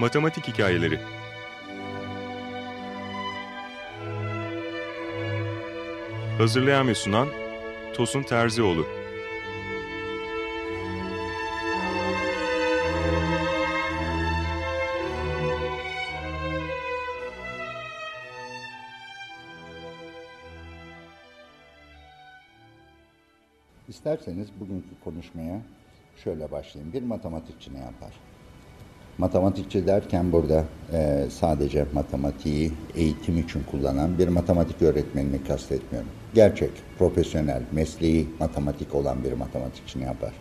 Matematik Hikayeleri Hazırlayan ve sunan Tosun Terzioğlu İsterseniz bugünkü konuşmaya şöyle başlayayım. Bir matematikçi ne yapar? Matematikçi derken burada e, sadece matematiği eğitim için kullanan bir matematik öğretmenini kastetmiyorum. Gerçek, profesyonel, mesleği matematik olan bir matematikçi ne yapar?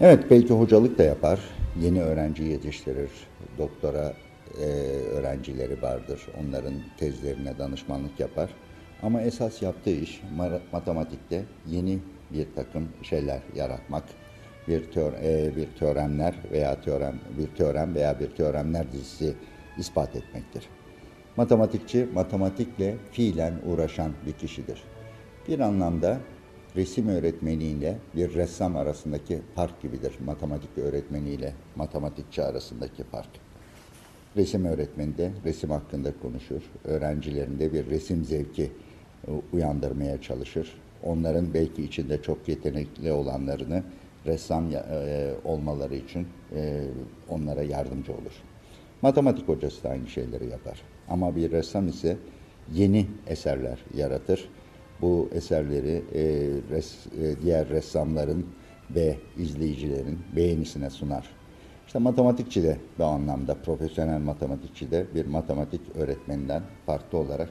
Evet, belki hocalık da yapar. Yeni öğrenci yetiştirir. Doktora e, öğrencileri vardır. Onların tezlerine danışmanlık yapar. Ama esas yaptığı iş matematikte yeni bir takım şeyler yaratmak, bir teor e, bir teoremler veya teorem bir teorem veya bir teoremler dizisi ispat etmektir. Matematikçi matematikle fiilen uğraşan bir kişidir. Bir anlamda resim öğretmeniyle bir ressam arasındaki fark gibidir. Matematik öğretmeniyle matematikçi arasındaki fark. Resim öğretmeni de resim hakkında konuşur. Öğrencilerinde bir resim zevki uyandırmaya çalışır. Onların belki içinde çok yetenekli olanlarını ressam e, olmaları için e, onlara yardımcı olur. Matematik hocası da aynı şeyleri yapar. Ama bir ressam ise yeni eserler yaratır. Bu eserleri e, res, e, diğer ressamların ve izleyicilerin beğenisine sunar. İşte matematikçi de bu anlamda profesyonel matematikçi de bir matematik öğretmeninden farklı olarak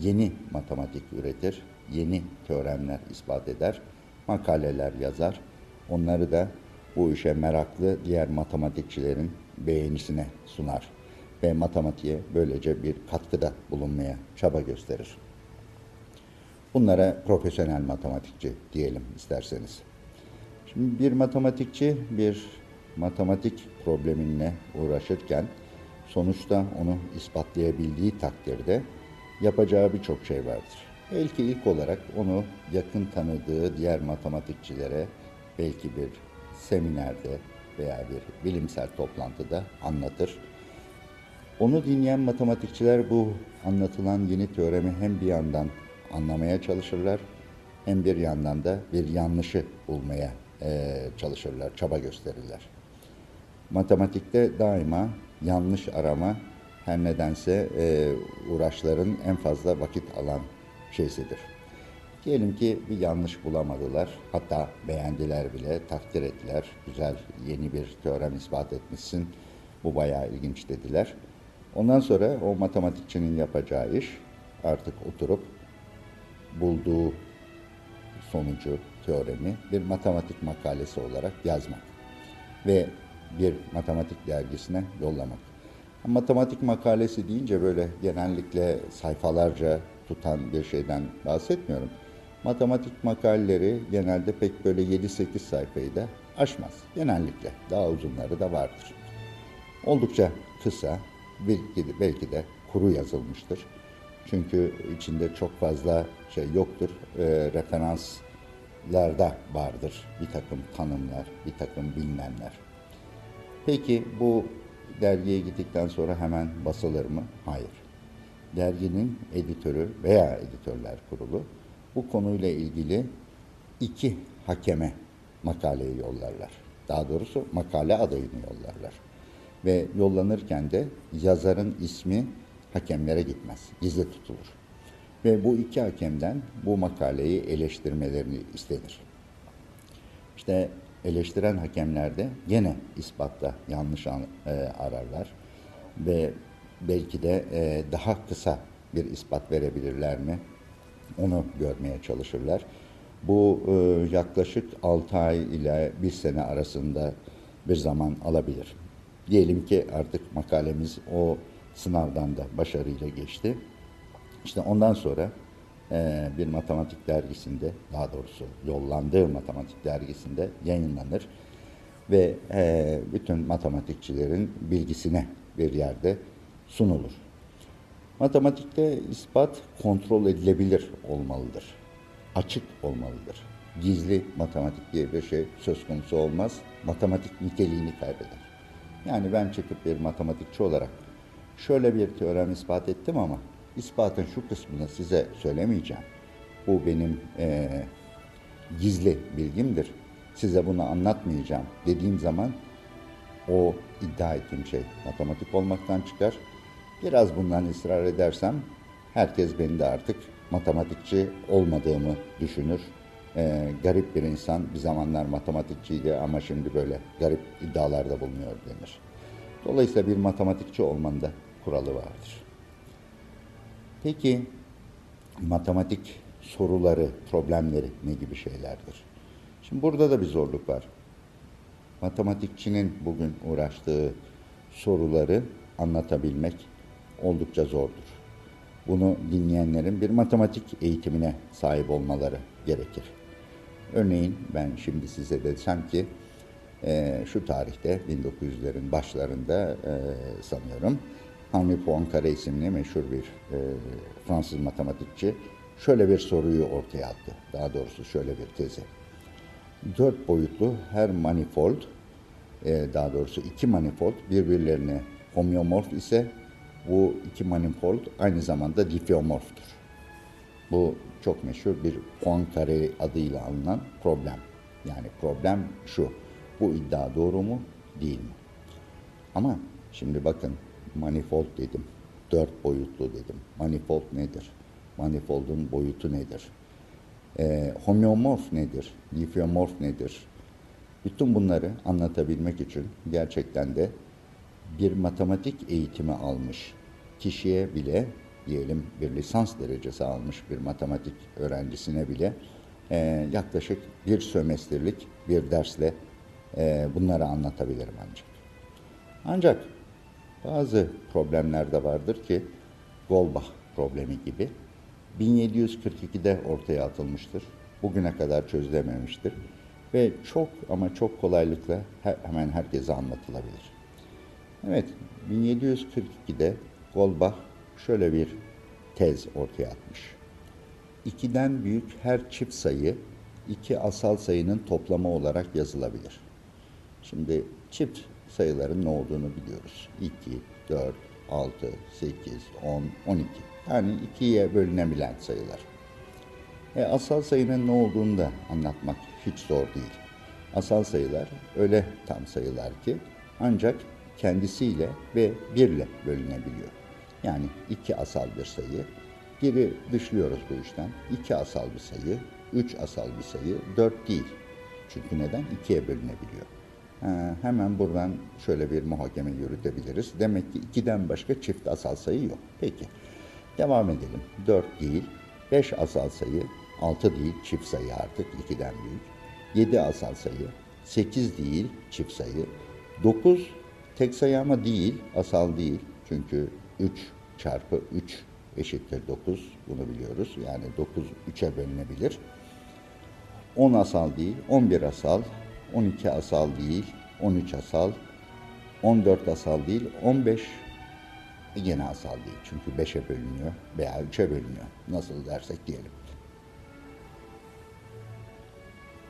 yeni matematik üretir, yeni teoremler ispat eder, makaleler yazar. Onları da bu işe meraklı diğer matematikçilerin beğenisine sunar ve matematiğe böylece bir katkıda bulunmaya çaba gösterir. Bunlara profesyonel matematikçi diyelim isterseniz. Şimdi bir matematikçi bir matematik probleminle uğraşırken sonuçta onu ispatlayabildiği takdirde yapacağı birçok şey vardır. Belki ilk olarak onu yakın tanıdığı diğer matematikçilere belki bir seminerde veya bir bilimsel toplantıda anlatır. Onu dinleyen matematikçiler bu anlatılan yeni teoremi hem bir yandan anlamaya çalışırlar hem bir yandan da bir yanlışı bulmaya e, çalışırlar, çaba gösterirler. Matematikte daima yanlış arama her nedense e, uğraşların en fazla vakit alan şeysidir. Diyelim ki bir yanlış bulamadılar, hatta beğendiler bile, takdir ettiler. Güzel yeni bir teorem ispat etmişsin, bu bayağı ilginç dediler. Ondan sonra o matematikçinin yapacağı iş artık oturup bulduğu sonucu, teoremi bir matematik makalesi olarak yazmak ve bir matematik dergisine yollamak. Matematik makalesi deyince böyle genellikle sayfalarca tutan bir şeyden bahsetmiyorum. Matematik makaleleri genelde pek böyle 7-8 sayfayı da aşmaz. Genellikle daha uzunları da vardır. Oldukça kısa, belki de, kuru yazılmıştır. Çünkü içinde çok fazla şey yoktur. E, referanslarda vardır bir takım tanımlar, bir takım bilinenler. Peki bu dergiye gittikten sonra hemen basılır mı? Hayır. Derginin editörü veya editörler kurulu bu konuyla ilgili iki hakeme makaleyi yollarlar. Daha doğrusu makale adayını yollarlar. Ve yollanırken de yazarın ismi hakemlere gitmez, gizli tutulur. Ve bu iki hakemden bu makaleyi eleştirmelerini istenir. İşte eleştiren hakemler de gene ispatta yanlış e, ararlar ve belki de e, daha kısa bir ispat verebilirler mi onu görmeye çalışırlar. Bu e, yaklaşık 6 ay ile 1 sene arasında bir zaman alabilir. Diyelim ki artık makalemiz o sınavdan da başarıyla geçti. İşte ondan sonra e, bir matematik dergisinde, daha doğrusu yollandığı matematik dergisinde yayınlanır ve e, bütün matematikçilerin bilgisine bir yerde sunulur. Matematikte ispat kontrol edilebilir olmalıdır. Açık olmalıdır. Gizli matematik diye bir şey söz konusu olmaz. Matematik niteliğini kaybeder. Yani ben çıkıp bir matematikçi olarak şöyle bir teorem ispat ettim ama ispatın şu kısmını size söylemeyeceğim. Bu benim eee, gizli bilgimdir. Size bunu anlatmayacağım dediğim zaman o iddia ettiğim şey matematik olmaktan çıkar. Biraz bundan ısrar edersem herkes beni de artık matematikçi olmadığımı düşünür. Ee, garip bir insan bir zamanlar matematikçiydi ama şimdi böyle garip iddialarda bulunuyor denir. Dolayısıyla bir matematikçi olmanın da kuralı vardır. Peki matematik soruları, problemleri ne gibi şeylerdir? Şimdi burada da bir zorluk var. Matematikçinin bugün uğraştığı soruları anlatabilmek oldukça zordur. Bunu dinleyenlerin bir matematik eğitimine sahip olmaları gerekir. Örneğin ben şimdi size desem ki e, şu tarihte 1900'lerin başlarında e, sanıyorum Henri Poincaré isimli meşhur bir e, Fransız matematikçi şöyle bir soruyu ortaya attı. Daha doğrusu şöyle bir tezi. Dört boyutlu her manifold, e, daha doğrusu iki manifold birbirlerine homeomorf ise bu iki manifold aynı zamanda diffeomorftur. Bu çok meşhur bir Poincaré adıyla alınan problem. Yani problem şu, bu iddia doğru mu, değil mi? Ama şimdi bakın manifold dedim, dört boyutlu dedim. Manifold nedir? Manifoldun boyutu nedir? E, homeomorf nedir? Diffeomorf nedir? Bütün bunları anlatabilmek için gerçekten de bir matematik eğitimi almış kişiye bile diyelim bir lisans derecesi almış bir matematik öğrencisine bile e, yaklaşık bir sömestrlik bir dersle e, bunları anlatabilirim ancak. Ancak bazı problemler de vardır ki Golbach problemi gibi 1742'de ortaya atılmıştır. Bugüne kadar çözülememiştir. Ve çok ama çok kolaylıkla hemen herkese anlatılabilir. Evet, 1742'de Golbach şöyle bir tez ortaya atmış. İkiden büyük her çift sayı iki asal sayının toplamı olarak yazılabilir. Şimdi çift sayıların ne olduğunu biliyoruz. 2, 4, 6, 8, 10, 12. Yani ikiye bölünebilen sayılar. E, asal sayının ne olduğunu da anlatmak hiç zor değil. Asal sayılar öyle tam sayılar ki ancak kendisiyle ve birle bölünebiliyor. Yani iki asal bir sayı. Biri dışlıyoruz bu işten. İki asal bir sayı, üç asal bir sayı, dört değil. Çünkü neden? İkiye bölünebiliyor. Ha, hemen buradan şöyle bir muhakeme yürütebiliriz. Demek ki ikiden başka çift asal sayı yok. Peki. Devam edelim. Dört değil, beş asal sayı, altı değil, çift sayı artık ikiden büyük. Yedi asal sayı, sekiz değil, çift sayı. Dokuz tek sayı ama değil, asal değil. Çünkü 3 çarpı 3 eşittir 9. Bunu biliyoruz. Yani 9 3'e bölünebilir. 10 asal değil, 11 asal, 12 asal değil, 13 asal, 14 asal değil, 15 yine asal değil. Çünkü 5'e bölünüyor veya 3'e bölünüyor. Nasıl dersek diyelim.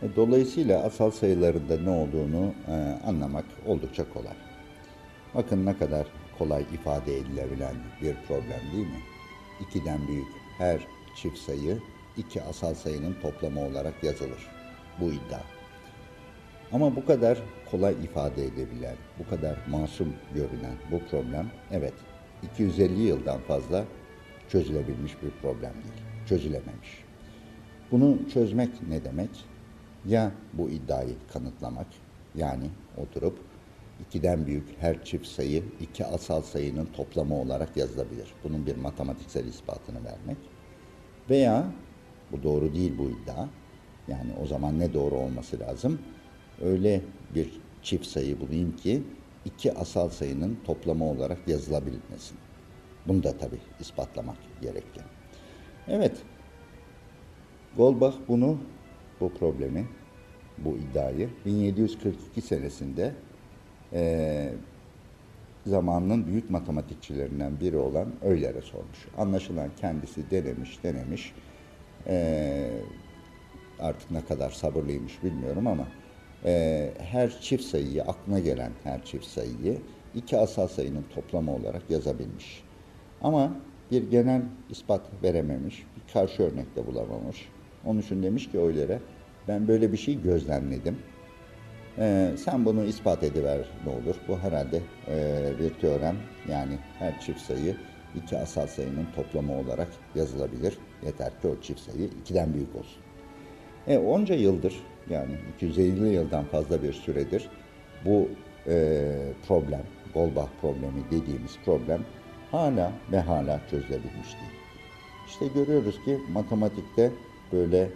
E, dolayısıyla asal sayılarında ne olduğunu e, anlamak oldukça kolay. Bakın ne kadar kolay ifade edilebilen bir problem değil mi? İkiden büyük her çift sayı iki asal sayının toplamı olarak yazılır. Bu iddia. Ama bu kadar kolay ifade edebilen, bu kadar masum görünen bu problem evet 250 yıldan fazla çözülebilmiş bir problem değil. Çözülememiş. Bunu çözmek ne demek? Ya bu iddiayı kanıtlamak, yani oturup ikiden büyük her çift sayı iki asal sayının toplamı olarak yazılabilir. Bunun bir matematiksel ispatını vermek. Veya bu doğru değil bu iddia. Yani o zaman ne doğru olması lazım? Öyle bir çift sayı bulayım ki iki asal sayının toplamı olarak yazılabilmesin. Bunu da tabii ispatlamak gerekli. Evet, Goldbach bunu, bu problemi, bu iddiayı 1742 senesinde e, zamanının büyük matematikçilerinden biri olan Euler'e sormuş. Anlaşılan kendisi denemiş, denemiş. E, artık ne kadar sabırlıymış bilmiyorum ama e, her çift sayıyı, aklına gelen her çift sayıyı iki asal sayının toplamı olarak yazabilmiş. Ama bir genel ispat verememiş, bir karşı örnek de bulamamış. Onun için demiş ki öylere, ben böyle bir şey gözlemledim. Ee, sen bunu ispat ediver ne olur. Bu herhalde e, bir teorem. Yani her çift sayı iki asal sayının toplamı olarak yazılabilir. Yeter ki o çift sayı ikiden büyük olsun. E, onca yıldır yani 250 yıldan fazla bir süredir bu e, problem, Goldbach problemi dediğimiz problem hala ve hala çözülebilmiş değil. İşte görüyoruz ki matematikte böyle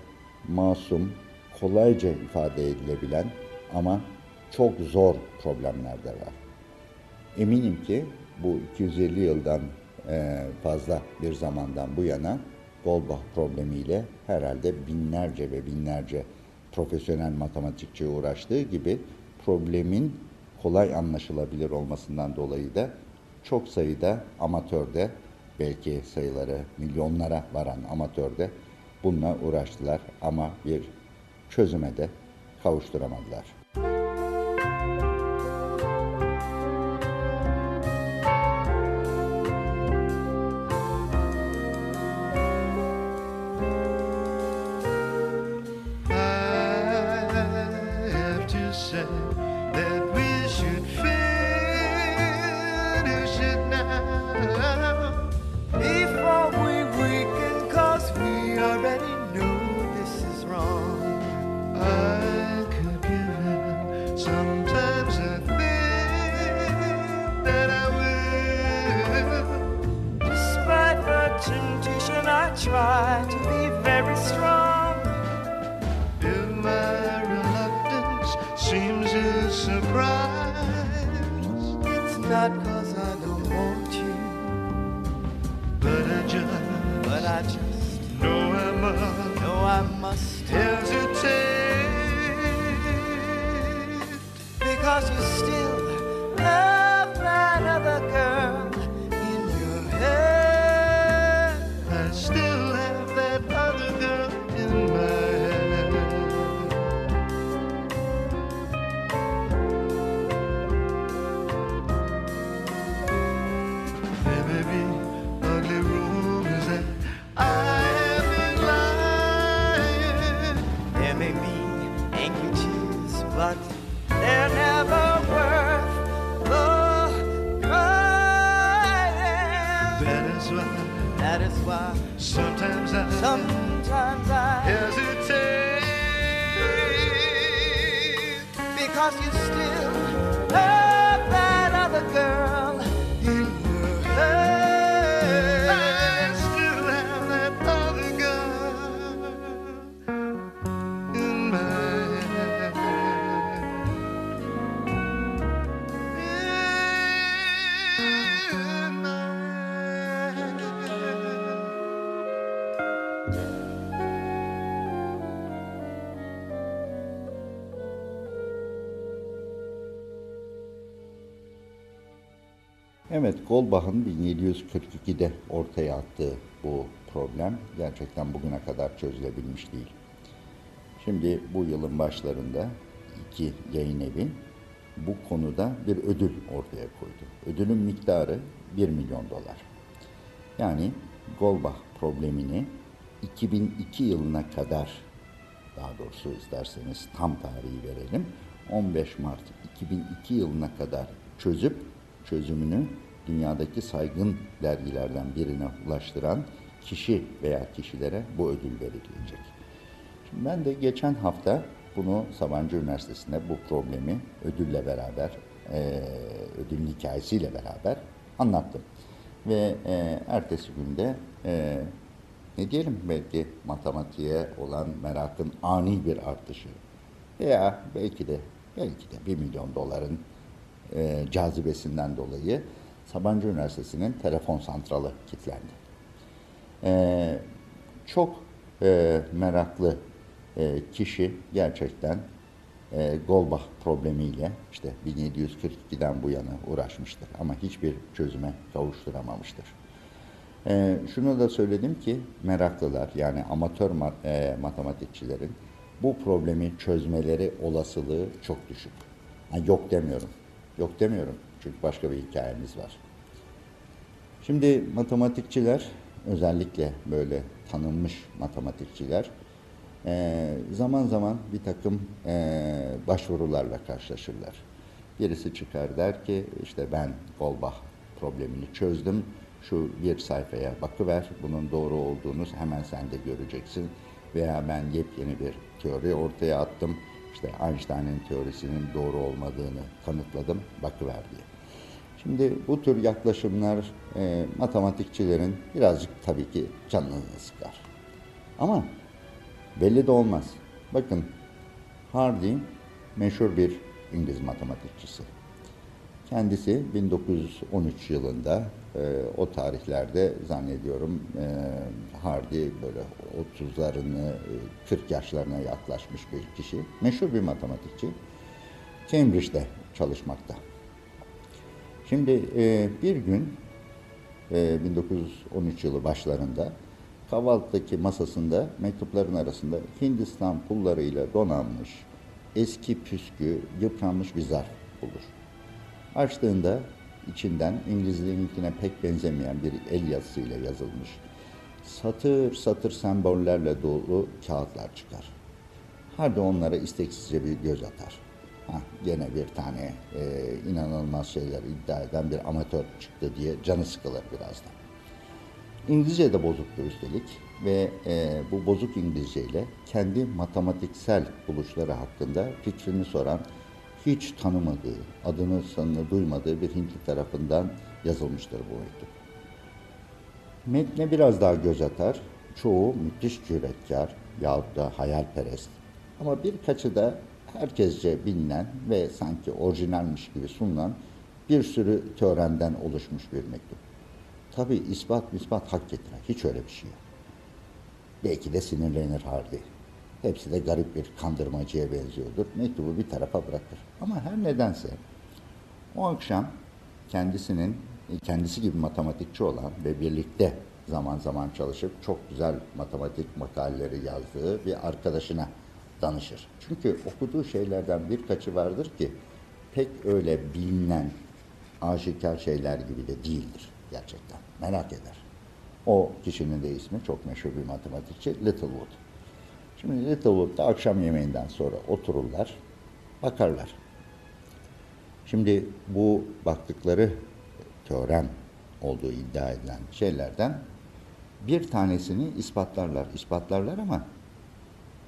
masum, kolayca ifade edilebilen ama çok zor problemler de var. Eminim ki bu 250 yıldan e, fazla bir zamandan bu yana Goldbach problemiyle herhalde binlerce ve binlerce profesyonel matematikçi uğraştığı gibi problemin kolay anlaşılabilir olmasından dolayı da çok sayıda amatörde belki sayıları milyonlara varan amatörde bununla uğraştılar ama bir çözüme de kavuşturamadılar. dead. Because you still Evet, Goldbach'ın 1742'de ortaya attığı bu problem gerçekten bugüne kadar çözülebilmiş değil. Şimdi bu yılın başlarında iki yayın evi bu konuda bir ödül ortaya koydu. Ödülün miktarı 1 milyon dolar. Yani Goldbach problemini 2002 yılına kadar daha doğrusu isterseniz tam tarihi verelim. 15 Mart 2002 yılına kadar çözüp çözümünü dünyadaki saygın dergilerden birine ulaştıran kişi veya kişilere bu ödül verilecek. Şimdi ben de geçen hafta bunu Sabancı Üniversitesi'nde bu problemi ödülle beraber, eee ödülün hikayesiyle beraber anlattım. Ve eee, ertesi günde eee, ne diyelim belki matematiğe olan merakın ani bir artışı veya belki de belki de bir milyon doların eee, cazibesinden dolayı Sabancı Üniversitesi'nin telefon santralı kilitlendi. Ee, çok e, meraklı e, kişi gerçekten e, Golbach problemiyle işte 1742'den bu yana uğraşmıştır ama hiçbir çözüme kavuşturamamıştır. E, şunu da söyledim ki meraklılar yani amatör ma- e, matematikçilerin bu problemi çözmeleri olasılığı çok düşük. Ha, yok demiyorum. Yok demiyorum. Çünkü başka bir hikayemiz var. Şimdi matematikçiler, özellikle böyle tanınmış matematikçiler, eee, zaman zaman bir takım eee, başvurularla karşılaşırlar. Birisi çıkar der ki, işte ben Golbach problemini çözdüm, şu bir sayfaya bakıver, bunun doğru olduğunu hemen sen de göreceksin. Veya ben yepyeni bir teori ortaya attım, işte Einstein'ın teorisinin doğru olmadığını kanıtladım, bakıver diye. Şimdi bu tür yaklaşımlar e, matematikçilerin birazcık tabii ki canını sıkar. Ama belli de olmaz. Bakın Hardy meşhur bir İngiliz matematikçisi. Kendisi 1913 yılında e, o tarihlerde zannediyorum e, Hardy böyle 30'larını e, 40 yaşlarına yaklaşmış bir kişi. Meşhur bir matematikçi. Cambridge'de çalışmakta. Şimdi e, bir gün e, 1913 yılı başlarında kahvaltıdaki masasında mektupların arasında Hindistan pullarıyla donanmış eski püskü yıpranmış bir zarf bulur. Açtığında içinden İngilizliğinkine pek benzemeyen bir el yazısıyla yazılmış satır satır sembollerle dolu kağıtlar çıkar. Hardy onlara isteksizce bir göz atar. Hah, gene bir tane e, inanılmaz şeyler iddia eden bir amatör çıktı diye canı sıkılır birazdan. İngilizce de bozuktu üstelik ve e, bu bozuk İngilizce ile kendi matematiksel buluşları hakkında fikrini soran hiç tanımadığı, adını sanını duymadığı bir Hintli tarafından yazılmıştır bu mektup. Metne biraz daha göz atar. Çoğu müthiş cüretkar yahut da hayalperest. Ama birkaçı da herkesce bilinen ve sanki orijinalmiş gibi sunulan bir sürü törenden oluşmuş bir mektup. Tabi ispat ispat hak getiren hiç öyle bir şey yok. Belki de sinirlenir Hardy. Hepsi de garip bir kandırmacıya benziyordur. Mektubu bir tarafa bırakır. Ama her nedense o akşam kendisinin kendisi gibi matematikçi olan ve birlikte zaman zaman çalışıp çok güzel matematik makaleleri yazdığı bir arkadaşına danışır. Çünkü okuduğu şeylerden birkaçı vardır ki pek öyle bilinen aşikar şeyler gibi de değildir gerçekten. Merak eder. O kişinin de ismi çok meşhur bir matematikçi Littlewood. Şimdi Littlewood'da akşam yemeğinden sonra otururlar, bakarlar. Şimdi bu baktıkları teorem olduğu iddia edilen şeylerden bir tanesini ispatlarlar. İspatlarlar ama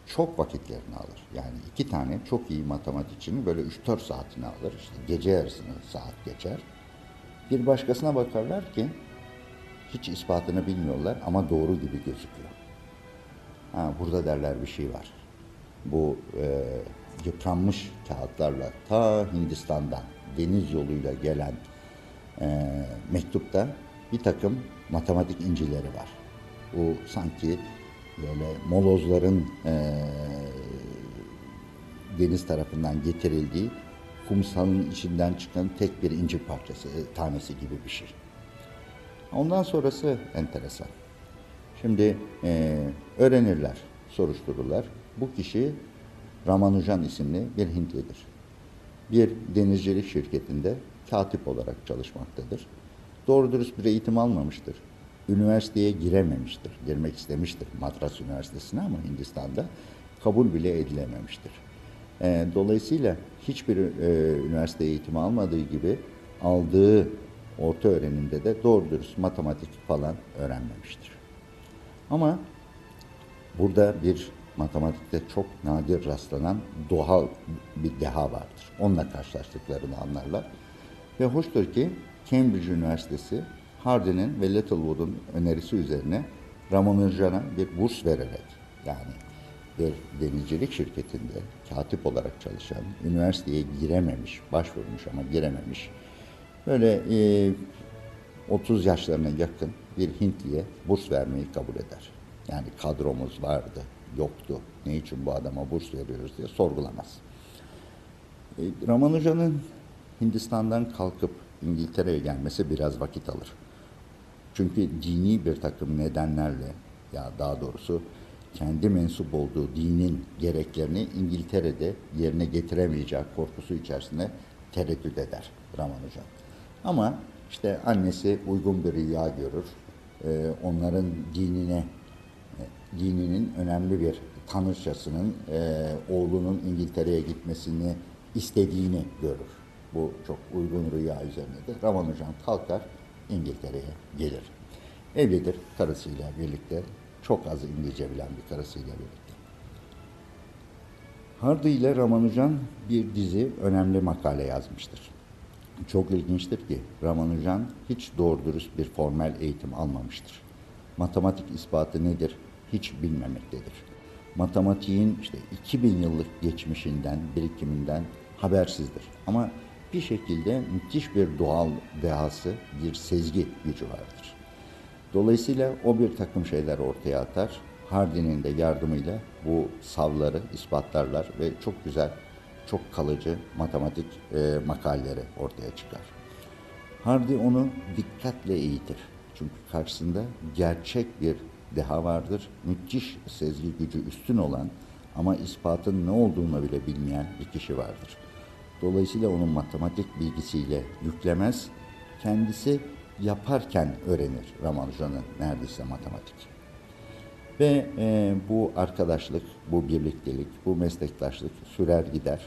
çok vakitlerini alır. Yani iki tane çok iyi matematikçinin böyle 3-4 saatini alır. İşte gece yarısını saat geçer. Bir başkasına bakarlar ki hiç ispatını bilmiyorlar ama doğru gibi gözüküyor. Ha, burada derler bir şey var. Bu e, yıpranmış kağıtlarla ta Hindistan'dan deniz yoluyla gelen e, mektupta bir takım matematik incileri var. Bu sanki böyle molozların e, deniz tarafından getirildiği kumsalın içinden çıkan tek bir inci parçası, e, tanesi gibi bir şey. Ondan sonrası enteresan. Şimdi e, öğrenirler, soruştururlar. Bu kişi Ramanujan isimli bir Hintlidir. Bir denizcilik şirketinde katip olarak çalışmaktadır. Doğru dürüst bir eğitim almamıştır. Üniversiteye girememiştir. Girmek istemiştir Madras Üniversitesi'ne ama Hindistan'da kabul bile edilememiştir. E, dolayısıyla hiçbir e, üniversite eğitimi almadığı gibi aldığı orta öğrenimde de doğru dürüst matematik falan öğrenmemiştir. Ama burada bir matematikte çok nadir rastlanan doğal bir deha vardır. Onunla karşılaştıklarını anlarlar. Ve hoştur ki Cambridge Üniversitesi Hardy'nin ve Littlewood'un önerisi üzerine Ramanujan'a bir burs vererek yani bir denizcilik şirketinde katip olarak çalışan, üniversiteye girememiş, başvurmuş ama girememiş, böyle e, 30 yaşlarına yakın bir Hintliye burs vermeyi kabul eder. Yani kadromuz vardı, yoktu, ne için bu adama burs veriyoruz diye sorgulamaz. E, Ramanuja'nın Hindistan'dan kalkıp İngiltere'ye gelmesi biraz vakit alır. Çünkü dini bir takım nedenlerle ya daha doğrusu kendi mensup olduğu dinin gereklerini İngiltere'de yerine getiremeyeceği korkusu içerisinde tereddüt eder Ramanujan. Ama işte annesi uygun bir rüya görür. Ee, onların dinine dininin önemli bir tanrıçasının e, oğlunun İngiltere'ye gitmesini istediğini görür. Bu çok uygun rüya üzerinedir. Ramanujan kalkar İngiltere'ye gelir. Evlidir karısıyla birlikte. Çok az İngilizce bilen bir karısıyla birlikte. Hardy ile Ramanujan bir dizi önemli makale yazmıştır. Çok ilginçtir ki Ramanujan hiç doğru dürüst bir formel eğitim almamıştır. Matematik ispatı nedir hiç bilmemektedir. Matematiğin işte 2000 yıllık geçmişinden, birikiminden habersizdir. Ama bir şekilde müthiş bir doğal dehası, bir sezgi gücü vardır. Dolayısıyla o bir takım şeyler ortaya atar. Hardy'nin de yardımıyla bu savları ispatlarlar ve çok güzel, çok kalıcı matematik e, makaleleri ortaya çıkar. Hardy onu dikkatle eğitir. Çünkü karşısında gerçek bir deha vardır. Müthiş sezgi gücü üstün olan ama ispatın ne olduğunu bile bilmeyen bir kişi vardır. Dolayısıyla onun matematik bilgisiyle yüklemez. Kendisi yaparken öğrenir Ramanujan'ı neredeyse matematik. Ve e, bu arkadaşlık, bu birliktelik, bu meslektaşlık sürer gider.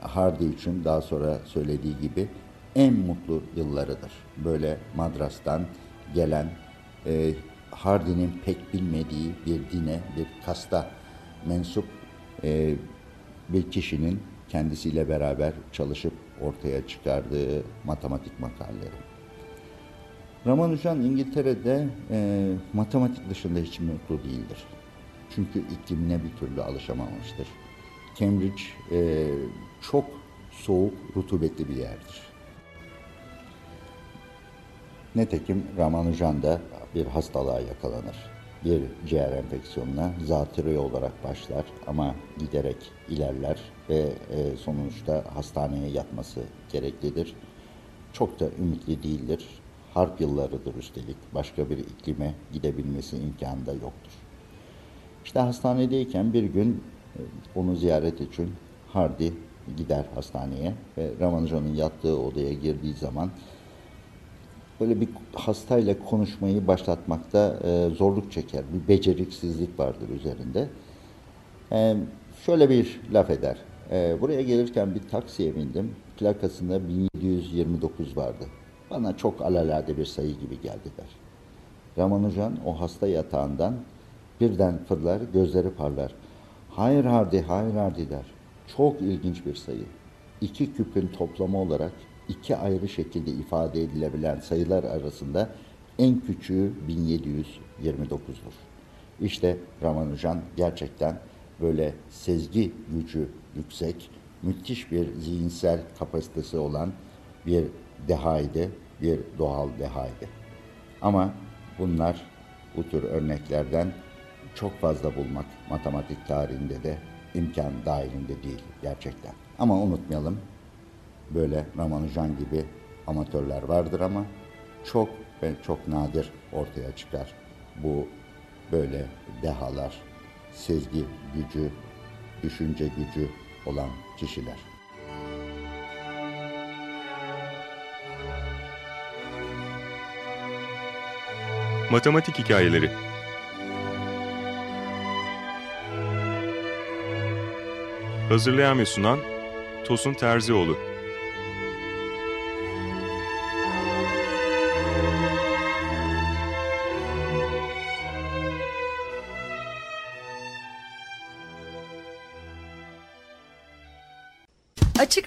Hardy için daha sonra söylediği gibi en mutlu yıllarıdır. Böyle madrastan gelen e, Hardy'nin pek bilmediği bir dine, bir kasta mensup e, bir kişinin kendisiyle beraber çalışıp ortaya çıkardığı matematik makaleleri. Ramanujan İngiltere'de e, matematik dışında hiç mutlu değildir. Çünkü iklimine bir türlü alışamamıştır. Cambridge e, çok soğuk, rutubetli bir yerdir. Netekim Ramanujan da bir hastalığa yakalanır. Bir ciğer enfeksiyonuna zatürre olarak başlar ama giderek ilerler ve e, sonuçta hastaneye yatması gereklidir. Çok da ümitli değildir. Harp yıllarıdır üstelik. Başka bir iklime gidebilmesi imkanı da yoktur. İşte hastanedeyken bir gün e, onu ziyaret için Hardy gider hastaneye ve Ramanujan'ın yattığı odaya girdiği zaman böyle bir hastayla konuşmayı başlatmakta e, zorluk çeker. Bir beceriksizlik vardır üzerinde. E, şöyle bir laf eder. E, buraya gelirken bir taksiye bindim. Plakasında 1729 vardı. Bana çok alalade bir sayı gibi geldi der. Ramanujan o hasta yatağından birden fırlar, gözleri parlar. Hayır Hardi, hayır Hardi der. Çok ilginç bir sayı. İki küpün toplamı olarak iki ayrı şekilde ifade edilebilen sayılar arasında en küçüğü 1729'dur. İşte Ramanujan gerçekten böyle sezgi gücü yüksek, müthiş bir zihinsel kapasitesi olan bir dehaydı, bir doğal dehaydı. Ama bunlar bu tür örneklerden çok fazla bulmak matematik tarihinde de imkan dahilinde değil gerçekten. Ama unutmayalım böyle Ramanujan gibi amatörler vardır ama çok ve çok nadir ortaya çıkar bu böyle dehalar, sezgi gücü, düşünce gücü olan kişiler. Matematik hikayeleri Hazırlayan ve sunan Tosun Terzioğlu